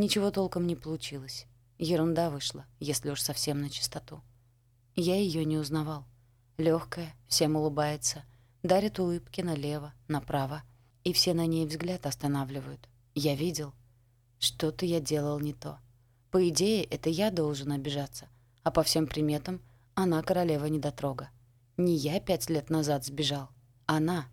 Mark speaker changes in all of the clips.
Speaker 1: Ничего толком не получилось. Ерунда вышла, если уж совсем на чистоту. Я ее не узнавал. Легкая, всем улыбается, дарит улыбки налево, направо, и все на ней взгляд останавливают. Я видел. Что-то я делал не то. По идее, это я должен обижаться, а по всем приметам она королева недотрога. Не я пять лет назад сбежал. Она.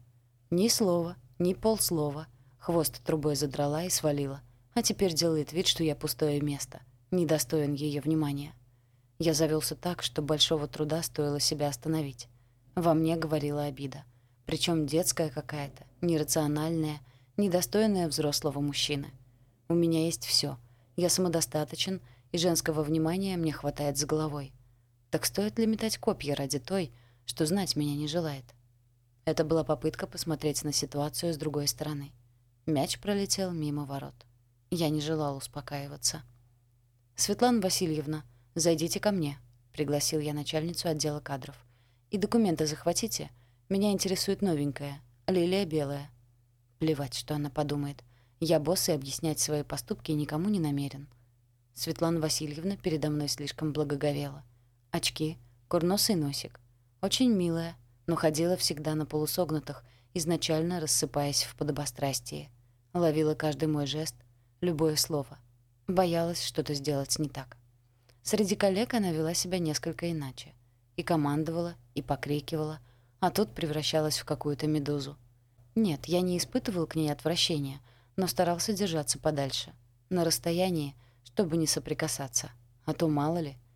Speaker 1: Ни слова, ни полслова. Хвост трубой задрала и свалила. А теперь делает вид, что я пустое место. Недостоин ее внимания. Я завелся так, что большого труда стоило себя остановить. Во мне говорила обида. Причем детская какая-то, нерациональная, недостойная взрослого мужчины. У меня есть все. Я самодостаточен, и женского внимания мне хватает с головой. Так стоит ли метать копья ради той, что знать меня не желает? Это была попытка посмотреть на ситуацию с другой стороны. Мяч пролетел мимо ворот. Я не желал успокаиваться. «Светлана Васильевна, зайдите ко мне», — пригласил я начальницу отдела кадров. «И документы захватите. Меня интересует новенькая. Лилия белая». Плевать, что она подумает. Я босс и объяснять свои поступки никому не намерен. Светлана Васильевна передо мной слишком благоговела. Очки, курносый носик. Очень милая, но ходила всегда на полусогнутых, изначально рассыпаясь в подобострастии. Ловила каждый мой жест, любое слово. Боялась что-то сделать не так. Среди коллег она вела себя несколько иначе. И командовала, и покрикивала, а тут превращалась в какую-то медузу. Нет, я не испытывал к ней отвращения, но старался держаться подальше, на расстоянии, чтобы не соприкасаться. А то мало ли —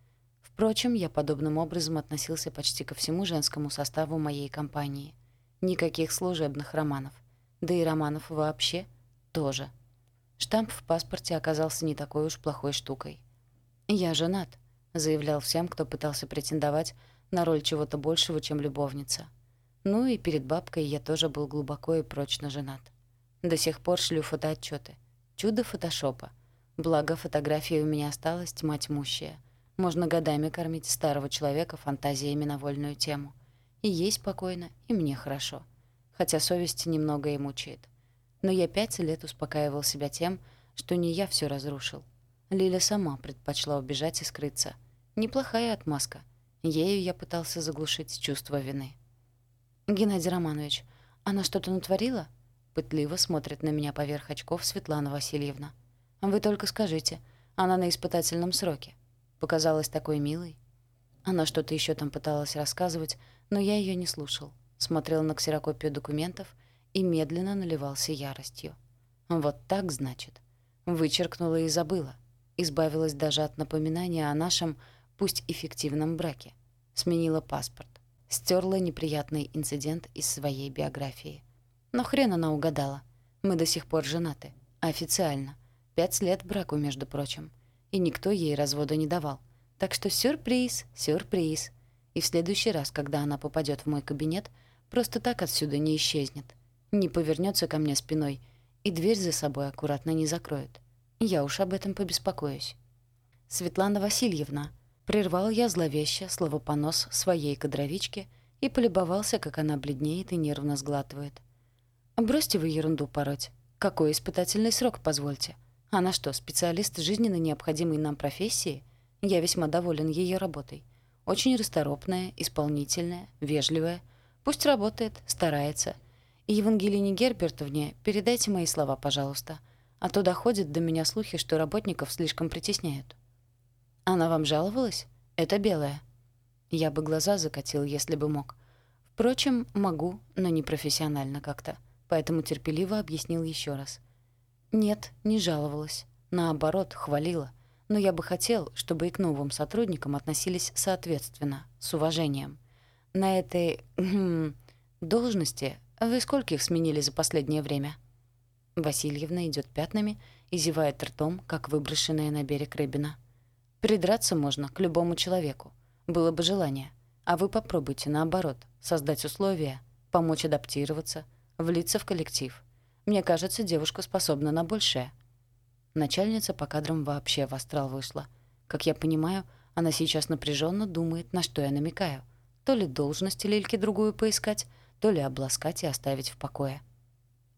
Speaker 1: Впрочем, я подобным образом относился почти ко всему женскому составу моей компании. Никаких служебных романов. Да и романов вообще тоже. Штамп в паспорте оказался не такой уж плохой штукой. «Я женат», — заявлял всем, кто пытался претендовать на роль чего-то большего, чем любовница. Ну и перед бабкой я тоже был глубоко и прочно женат. До сих пор шлю фотоотчеты. Чудо фотошопа. Благо, фотографии у меня осталась тьма тьмущая — можно годами кормить старого человека фантазиями на вольную тему. И ей спокойно, и мне хорошо. Хотя совесть немного и мучает. Но я пять лет успокаивал себя тем, что не я все разрушил. Лиля сама предпочла убежать и скрыться. Неплохая отмазка. Ею я пытался заглушить чувство вины. «Геннадий Романович, она что-то натворила?» Пытливо смотрит на меня поверх очков Светлана Васильевна. «Вы только скажите, она на испытательном сроке показалась такой милой. Она что-то еще там пыталась рассказывать, но я ее не слушал. Смотрел на ксерокопию документов и медленно наливался яростью. Вот так, значит. Вычеркнула и забыла. Избавилась даже от напоминания о нашем, пусть эффективном браке. Сменила паспорт. Стерла неприятный инцидент из своей биографии. Но хрен она угадала. Мы до сих пор женаты. Официально. Пять лет браку, между прочим и никто ей развода не давал. Так что сюрприз, сюрприз. И в следующий раз, когда она попадет в мой кабинет, просто так отсюда не исчезнет. Не повернется ко мне спиной и дверь за собой аккуратно не закроет. Я уж об этом побеспокоюсь. Светлана Васильевна, прервал я зловеще словопонос своей кадровички и полюбовался, как она бледнеет и нервно сглатывает. «Бросьте вы ерунду пороть. Какой испытательный срок, позвольте? Она что, специалист жизненно необходимой нам профессии? Я весьма доволен ее работой. Очень расторопная, исполнительная, вежливая. Пусть работает, старается. И Евангелине Гербертовне передайте мои слова, пожалуйста. А то доходят до меня слухи, что работников слишком притесняют. Она вам жаловалась? Это белая. Я бы глаза закатил, если бы мог. Впрочем, могу, но не профессионально как-то. Поэтому терпеливо объяснил еще раз — нет, не жаловалась. Наоборот, хвалила. Но я бы хотел, чтобы и к новым сотрудникам относились соответственно, с уважением. На этой хм, должности вы скольких сменили за последнее время? Васильевна идет пятнами и зевает ртом, как выброшенная на берег рыбина. Придраться можно к любому человеку. Было бы желание. А вы попробуйте, наоборот, создать условия, помочь адаптироваться, влиться в коллектив — мне кажется, девушка способна на большее. Начальница по кадрам вообще в астрал вышла. Как я понимаю, она сейчас напряженно думает, на что я намекаю. То ли должность Лильке другую поискать, то ли обласкать и оставить в покое.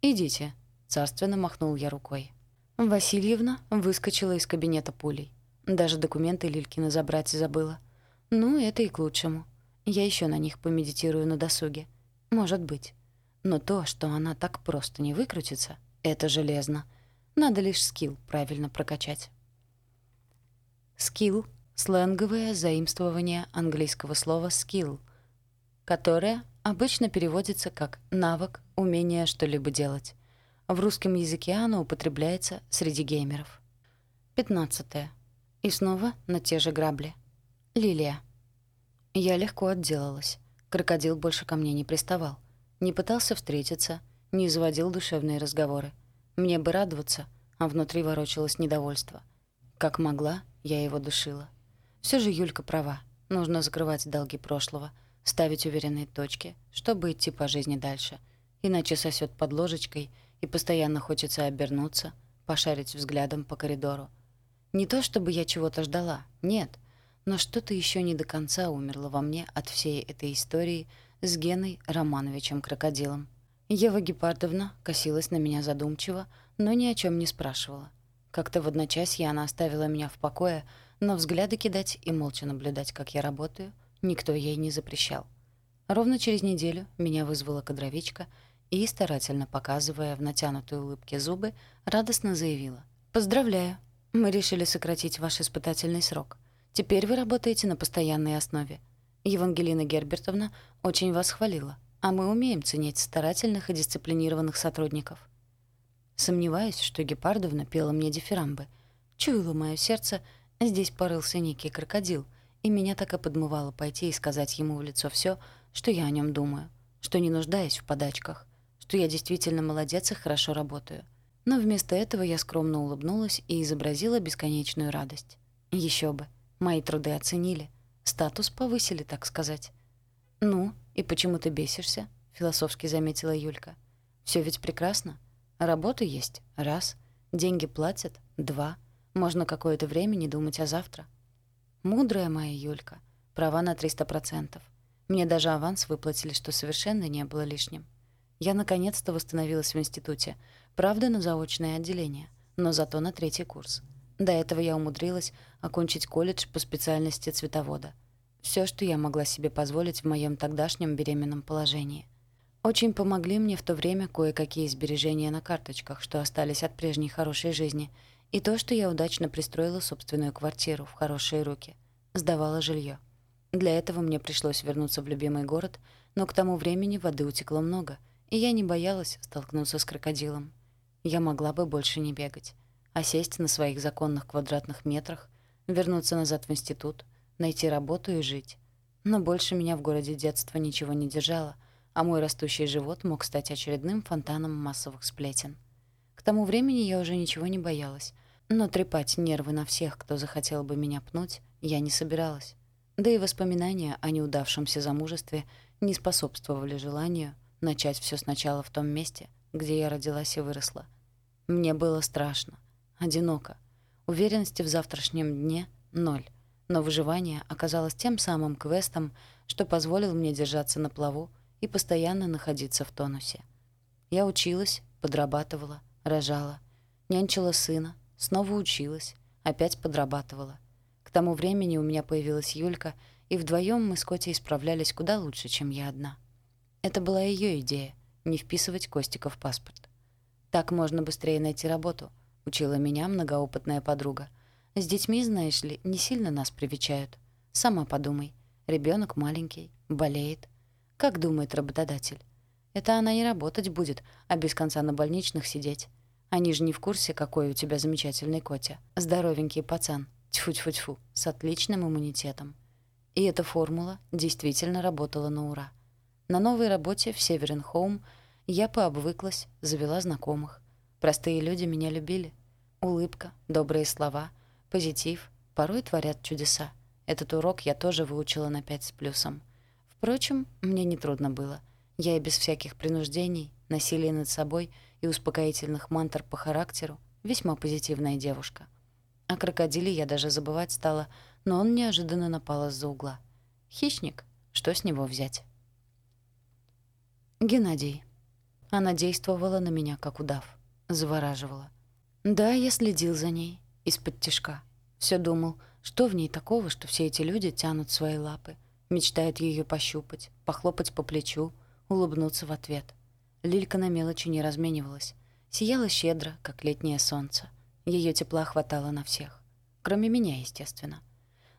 Speaker 1: «Идите», — царственно махнул я рукой. Васильевна выскочила из кабинета пулей. Даже документы Лилькина забрать забыла. Ну, это и к лучшему. Я еще на них помедитирую на досуге. Может быть. Но то, что она так просто не выкрутится, это железно. Надо лишь скилл правильно прокачать. Скилл — сленговое заимствование английского слова «skill», которое обычно переводится как «навык, умение что-либо делать». В русском языке оно употребляется среди геймеров. 15. И снова на те же грабли. Лилия. Я легко отделалась. Крокодил больше ко мне не приставал. Не пытался встретиться, не заводил душевные разговоры. Мне бы радоваться, а внутри ворочалось недовольство. Как могла, я его душила. Все же Юлька права. Нужно закрывать долги прошлого, ставить уверенные точки, чтобы идти по жизни дальше. Иначе сосет под ложечкой — и постоянно хочется обернуться, пошарить взглядом по коридору. Не то чтобы я чего-то ждала, нет, но что-то еще не до конца умерло во мне от всей этой истории с Геной Романовичем Крокодилом. Ева Гепардовна косилась на меня задумчиво, но ни о чем не спрашивала. Как-то в одночасье она оставила меня в покое, но взгляды кидать и молча наблюдать, как я работаю, никто ей не запрещал. Ровно через неделю меня вызвала кадровичка — и, старательно показывая в натянутой улыбке зубы, радостно заявила. «Поздравляю! Мы решили сократить ваш испытательный срок. Теперь вы работаете на постоянной основе. Евангелина Гербертовна очень вас хвалила, а мы умеем ценить старательных и дисциплинированных сотрудников». Сомневаюсь, что Гепардовна пела мне дифирамбы. Чуяло мое сердце, здесь порылся некий крокодил, и меня так и подмывало пойти и сказать ему в лицо все, что я о нем думаю, что не нуждаюсь в подачках, что я действительно молодец и хорошо работаю. Но вместо этого я скромно улыбнулась и изобразила бесконечную радость. Еще бы. Мои труды оценили. Статус повысили, так сказать. «Ну, и почему ты бесишься?» — философски заметила Юлька. Все ведь прекрасно. Работа есть — раз. Деньги платят — два. Можно какое-то время не думать о завтра. Мудрая моя Юлька. Права на триста процентов. Мне даже аванс выплатили, что совершенно не было лишним. Я наконец-то восстановилась в институте. Правда, на заочное отделение, но зато на третий курс. До этого я умудрилась окончить колледж по специальности цветовода. Все, что я могла себе позволить в моем тогдашнем беременном положении. Очень помогли мне в то время кое-какие сбережения на карточках, что остались от прежней хорошей жизни, и то, что я удачно пристроила собственную квартиру в хорошие руки. Сдавала жилье. Для этого мне пришлось вернуться в любимый город, но к тому времени воды утекло много — и я не боялась столкнуться с крокодилом. Я могла бы больше не бегать, а сесть на своих законных квадратных метрах, вернуться назад в институт, найти работу и жить. Но больше меня в городе детства ничего не держало, а мой растущий живот мог стать очередным фонтаном массовых сплетен. Тому времени я уже ничего не боялась, но трепать нервы на всех, кто захотел бы меня пнуть, я не собиралась. Да и воспоминания о неудавшемся замужестве не способствовали желанию начать все сначала в том месте, где я родилась и выросла. Мне было страшно, одиноко. Уверенности в завтрашнем дне — ноль. Но выживание оказалось тем самым квестом, что позволил мне держаться на плаву и постоянно находиться в тонусе. Я училась, подрабатывала, рожала, нянчила сына, снова училась, опять подрабатывала. К тому времени у меня появилась Юлька, и вдвоем мы с Котей справлялись куда лучше, чем я одна. Это была ее идея — не вписывать Костика в паспорт. «Так можно быстрее найти работу», — учила меня многоопытная подруга. «С детьми, знаешь ли, не сильно нас привечают. Сама подумай. Ребенок маленький, болеет. Как думает работодатель? Это она не работать будет, а без конца на больничных сидеть. Они же не в курсе, какой у тебя замечательный Котя. Здоровенький пацан. Тьфу-тьфу-тьфу, с отличным иммунитетом. И эта формула действительно работала на ура. На новой работе в Северин Хоум я пообвыклась, завела знакомых. Простые люди меня любили. Улыбка, добрые слова, позитив порой творят чудеса. Этот урок я тоже выучила на пять с плюсом. Впрочем, мне нетрудно было. Я и без всяких принуждений, насилия над собой и успокоительных мантр по характеру весьма позитивная девушка. О крокодиле я даже забывать стала, но он неожиданно напал из-за угла. Хищник, что с него взять? Геннадий. Она действовала на меня, как удав. Завораживала. Да, я следил за ней из-под тишка. Все думал, что в ней такого, что все эти люди тянут свои лапы, мечтают ее пощупать, похлопать по плечу, улыбнуться в ответ. Лилька на мелочи не разменивалась. Сияла щедро, как летнее солнце. Ее тепла хватало на всех. Кроме меня, естественно.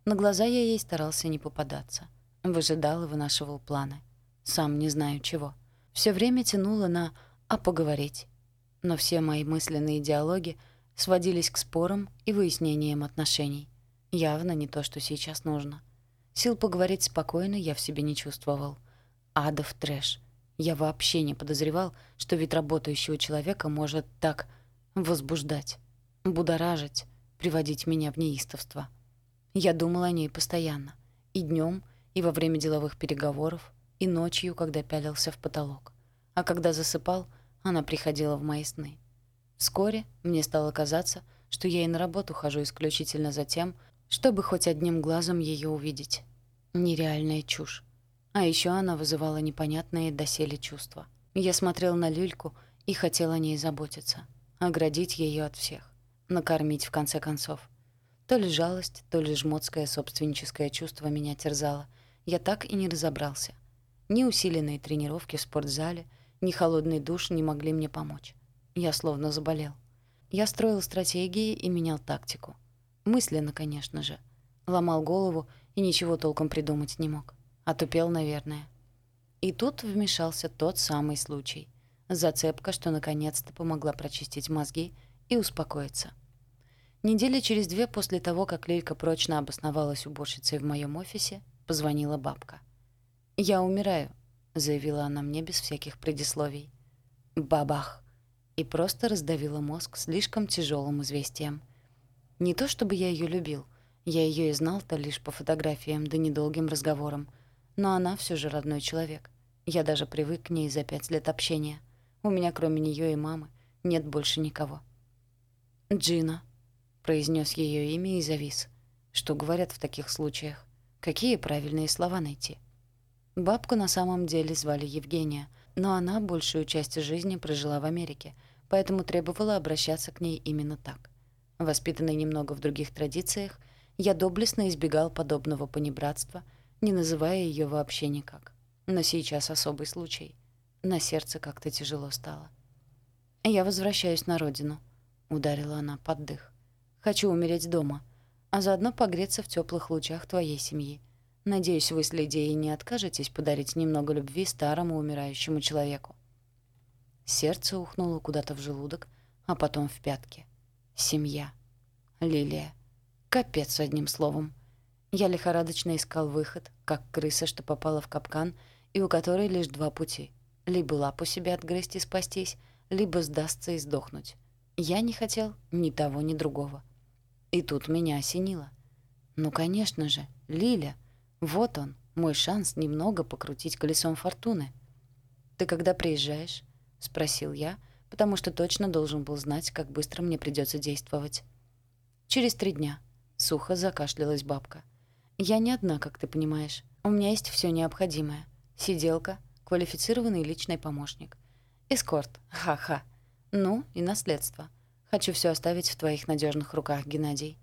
Speaker 1: На глаза я ей старался не попадаться. Выжидал и вынашивал планы. Сам не знаю чего. Все время тянуло на «а поговорить». Но все мои мысленные диалоги сводились к спорам и выяснениям отношений. Явно не то, что сейчас нужно. Сил поговорить спокойно я в себе не чувствовал. Адов трэш. Я вообще не подозревал, что вид работающего человека может так возбуждать, будоражить, приводить меня в неистовство. Я думал о ней постоянно. И днем, и во время деловых переговоров, и ночью, когда пялился в потолок. А когда засыпал, она приходила в мои сны. Вскоре мне стало казаться, что я и на работу хожу исключительно за тем, чтобы хоть одним глазом ее увидеть. Нереальная чушь. А еще она вызывала непонятные доселе чувства. Я смотрел на Люльку и хотел о ней заботиться, оградить ее от всех, накормить в конце концов. То ли жалость, то ли жмотское собственническое чувство меня терзало. Я так и не разобрался. Ни усиленные тренировки в спортзале, ни холодный душ не могли мне помочь. Я словно заболел. Я строил стратегии и менял тактику. Мысленно, конечно же. Ломал голову и ничего толком придумать не мог. Отупел, наверное. И тут вмешался тот самый случай. Зацепка, что наконец-то помогла прочистить мозги и успокоиться. Недели через две после того, как Лилька прочно обосновалась уборщицей в моем офисе, позвонила бабка. «Я умираю», — заявила она мне без всяких предисловий. Бабах! И просто раздавила мозг слишком тяжелым известием. Не то чтобы я ее любил, я ее и знал-то лишь по фотографиям да недолгим разговорам, но она все же родной человек. Я даже привык к ней за пять лет общения. У меня кроме нее и мамы нет больше никого. «Джина», — произнес ее имя и завис. Что говорят в таких случаях? Какие правильные слова найти? Бабку на самом деле звали Евгения, но она большую часть жизни прожила в Америке, поэтому требовала обращаться к ней именно так. Воспитанный немного в других традициях, я доблестно избегал подобного понебратства, не называя ее вообще никак. Но сейчас особый случай. На сердце как-то тяжело стало. «Я возвращаюсь на родину», — ударила она под дых. «Хочу умереть дома, а заодно погреться в теплых лучах твоей семьи. Надеюсь, вы с Лидией не откажетесь подарить немного любви старому умирающему человеку. Сердце ухнуло куда-то в желудок, а потом в пятки. Семья. Лилия. Капец одним словом. Я лихорадочно искал выход, как крыса, что попала в капкан, и у которой лишь два пути. Либо лапу себе отгрызть и спастись, либо сдастся и сдохнуть. Я не хотел ни того, ни другого. И тут меня осенило. Ну, конечно же, Лиля — вот он, мой шанс немного покрутить колесом фортуны. «Ты когда приезжаешь?» — спросил я, потому что точно должен был знать, как быстро мне придется действовать. «Через три дня», — сухо закашлялась бабка. «Я не одна, как ты понимаешь. У меня есть все необходимое. Сиделка, квалифицированный личный помощник. Эскорт, ха-ха. Ну, и наследство. Хочу все оставить в твоих надежных руках, Геннадий».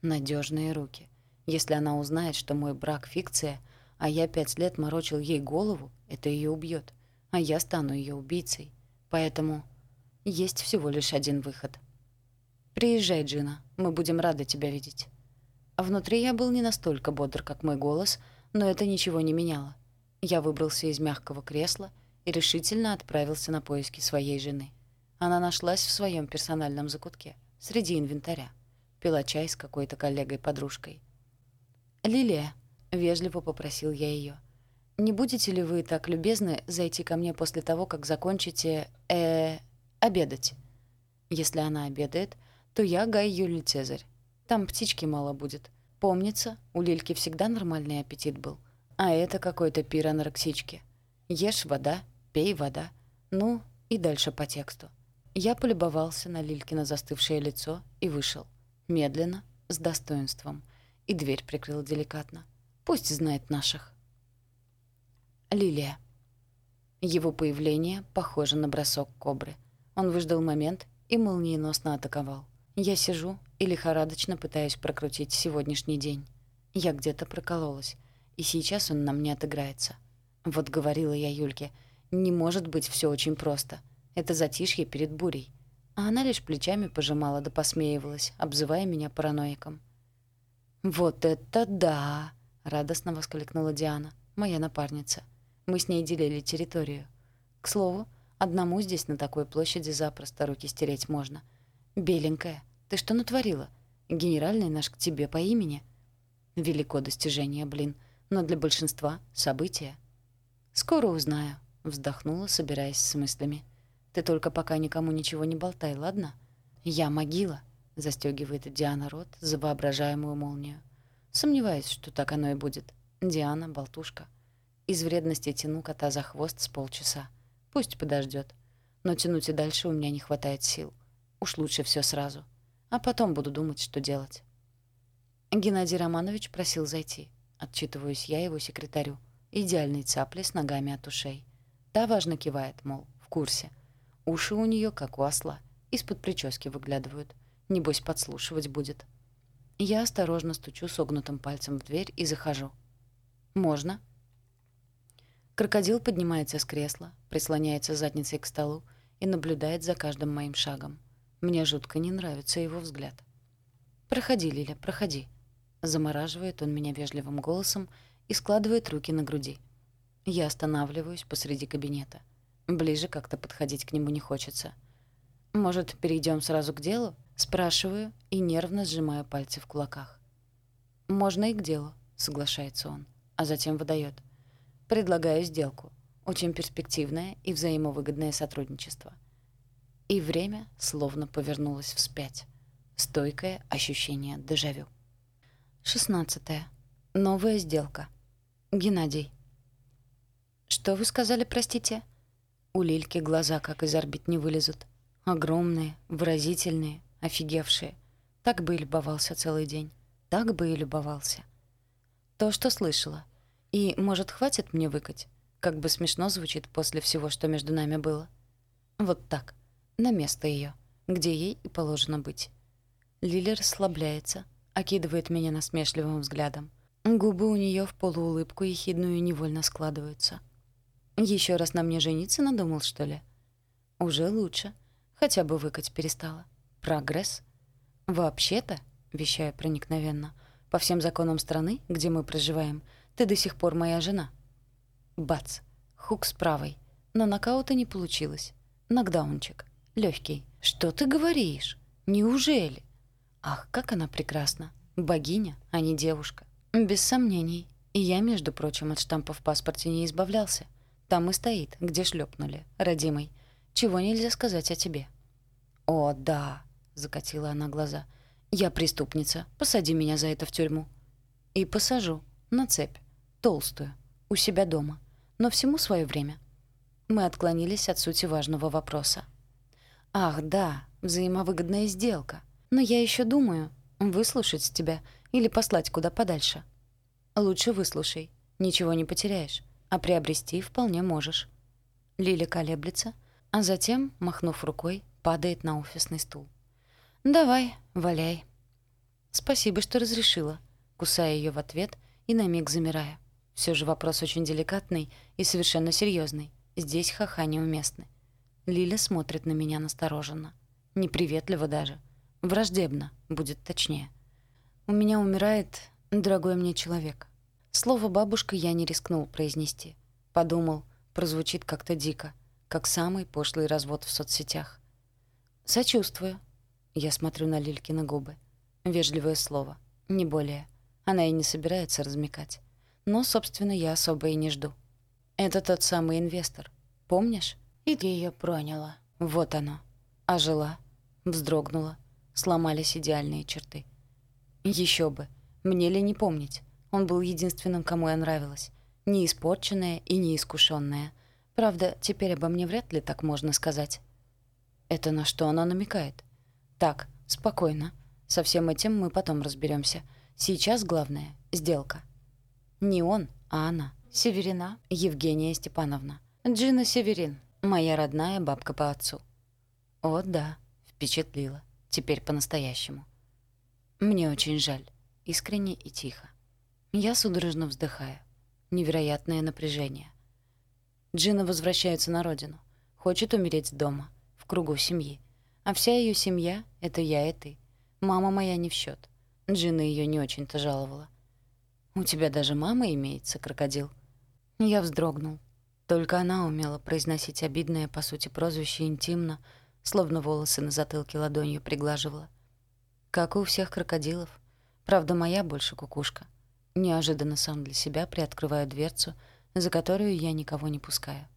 Speaker 1: Надежные руки. Если она узнает, что мой брак — фикция, а я пять лет морочил ей голову, это ее убьет, а я стану ее убийцей. Поэтому есть всего лишь один выход. «Приезжай, Джина, мы будем рады тебя видеть». А внутри я был не настолько бодр, как мой голос, но это ничего не меняло. Я выбрался из мягкого кресла и решительно отправился на поиски своей жены. Она нашлась в своем персональном закутке, среди инвентаря. Пила чай с какой-то коллегой-подружкой. «Лилия», — вежливо попросил я ее, — «не будете ли вы так любезны зайти ко мне после того, как закончите... э обедать?» Если она обедает, то я Гай Юлий Цезарь. Там птички мало будет. Помнится, у Лильки всегда нормальный аппетит был. А это какой-то пир анорексички. Ешь вода, пей вода. Ну, и дальше по тексту. Я полюбовался на Лилькино застывшее лицо и вышел. Медленно, с достоинством — и дверь прикрыл деликатно. Пусть знает наших. Лилия. Его появление похоже на бросок кобры. Он выждал момент и молниеносно атаковал. Я сижу и лихорадочно пытаюсь прокрутить сегодняшний день. Я где-то прокололась, и сейчас он на мне отыграется. Вот говорила я Юльке, не может быть все очень просто. Это затишье перед бурей. А она лишь плечами пожимала да посмеивалась, обзывая меня параноиком. «Вот это да!» — радостно воскликнула Диана, моя напарница. Мы с ней делили территорию. К слову, одному здесь на такой площади запросто руки стереть можно. «Беленькая, ты что натворила? Генеральный наш к тебе по имени?» Велико достижение, блин, но для большинства — событие. «Скоро узнаю», — вздохнула, собираясь с мыслями. «Ты только пока никому ничего не болтай, ладно?» «Я могила», — застегивает Диана рот за воображаемую молнию. Сомневаюсь, что так оно и будет. Диана — болтушка. Из вредности тяну кота за хвост с полчаса. Пусть подождет. Но тянуть и дальше у меня не хватает сил. Уж лучше все сразу. А потом буду думать, что делать. Геннадий Романович просил зайти. Отчитываюсь я его секретарю. Идеальный цапли с ногами от ушей. Та важно кивает, мол, в курсе. Уши у нее как у осла. Из-под прически выглядывают. Небось, подслушивать будет. Я осторожно стучу согнутым пальцем в дверь и захожу. «Можно?» Крокодил поднимается с кресла, прислоняется задницей к столу и наблюдает за каждым моим шагом. Мне жутко не нравится его взгляд. «Проходи, Лиля, проходи». Замораживает он меня вежливым голосом и складывает руки на груди. Я останавливаюсь посреди кабинета. Ближе как-то подходить к нему не хочется. «Может, перейдем сразу к делу?» Спрашиваю и нервно сжимаю пальцы в кулаках. «Можно и к делу», — соглашается он, а затем выдает. Предлагаю сделку. Очень перспективное и взаимовыгодное сотрудничество. И время словно повернулось вспять. Стойкое ощущение дежавю. 16. Новая сделка. Геннадий. «Что вы сказали, простите?» У Лильки глаза как из орбит не вылезут. Огромные, выразительные, офигевшие. Так бы и любовался целый день. Так бы и любовался. То, что слышала — и, может, хватит мне выкать? Как бы смешно звучит после всего, что между нами было. Вот так. На место ее, где ей и положено быть. Лили расслабляется, окидывает меня насмешливым взглядом. Губы у нее в полуулыбку ехидную невольно складываются. Еще раз на мне жениться надумал, что ли? Уже лучше. Хотя бы выкать перестала. Прогресс. Вообще-то, вещаю проникновенно, по всем законам страны, где мы проживаем, ты до сих пор моя жена». Бац. Хук с правой. Но нокаута не получилось. Нокдаунчик. Легкий. «Что ты говоришь? Неужели?» Ах, как она прекрасна. Богиня, а не девушка. Без сомнений. И я, между прочим, от штампа в паспорте не избавлялся. Там и стоит, где шлепнули, родимый. Чего нельзя сказать о тебе. «О, да», — закатила она глаза. «Я преступница. Посади меня за это в тюрьму». «И посажу. На цепь толстую, у себя дома, но всему свое время. Мы отклонились от сути важного вопроса. «Ах, да, взаимовыгодная сделка. Но я еще думаю, выслушать тебя или послать куда подальше. Лучше выслушай, ничего не потеряешь, а приобрести вполне можешь». Лиля колеблется, а затем, махнув рукой, падает на офисный стул. «Давай, валяй». «Спасибо, что разрешила», кусая ее в ответ и на миг замирая. Все же вопрос очень деликатный и совершенно серьезный. Здесь ха-ха неуместны. Лиля смотрит на меня настороженно. Неприветливо даже. Враждебно, будет точнее. У меня умирает дорогой мне человек. Слово «бабушка» я не рискнул произнести. Подумал, прозвучит как-то дико, как самый пошлый развод в соцсетях. «Сочувствую». Я смотрю на Лилькины губы. Вежливое слово, не более. Она и не собирается размекать. Но, собственно, я особо и не жду. Это тот самый инвестор. Помнишь? И ее проняла. Вот оно. Ожила, вздрогнула, сломались идеальные черты. Еще бы. Мне ли не помнить? Он был единственным, кому я нравилась. Не испорченная и не искушенная. Правда, теперь обо мне вряд ли так можно сказать. Это на что она намекает? Так, спокойно. Со всем этим мы потом разберемся. Сейчас главное — сделка. Не он, а она. Северина Евгения Степановна. Джина Северин, моя родная бабка по отцу. О, да, Впечатлила. Теперь по-настоящему. Мне очень жаль. Искренне и тихо. Я судорожно вздыхаю. Невероятное напряжение. Джина возвращается на родину. Хочет умереть дома, в кругу семьи. А вся ее семья — это я и ты. Мама моя не в счет. Джина ее не очень-то жаловала. «У тебя даже мама имеется, крокодил?» Я вздрогнул. Только она умела произносить обидное, по сути, прозвище интимно, словно волосы на затылке ладонью приглаживала. Как у всех крокодилов. Правда, моя больше кукушка. Неожиданно сам для себя приоткрываю дверцу, за которую я никого не пускаю.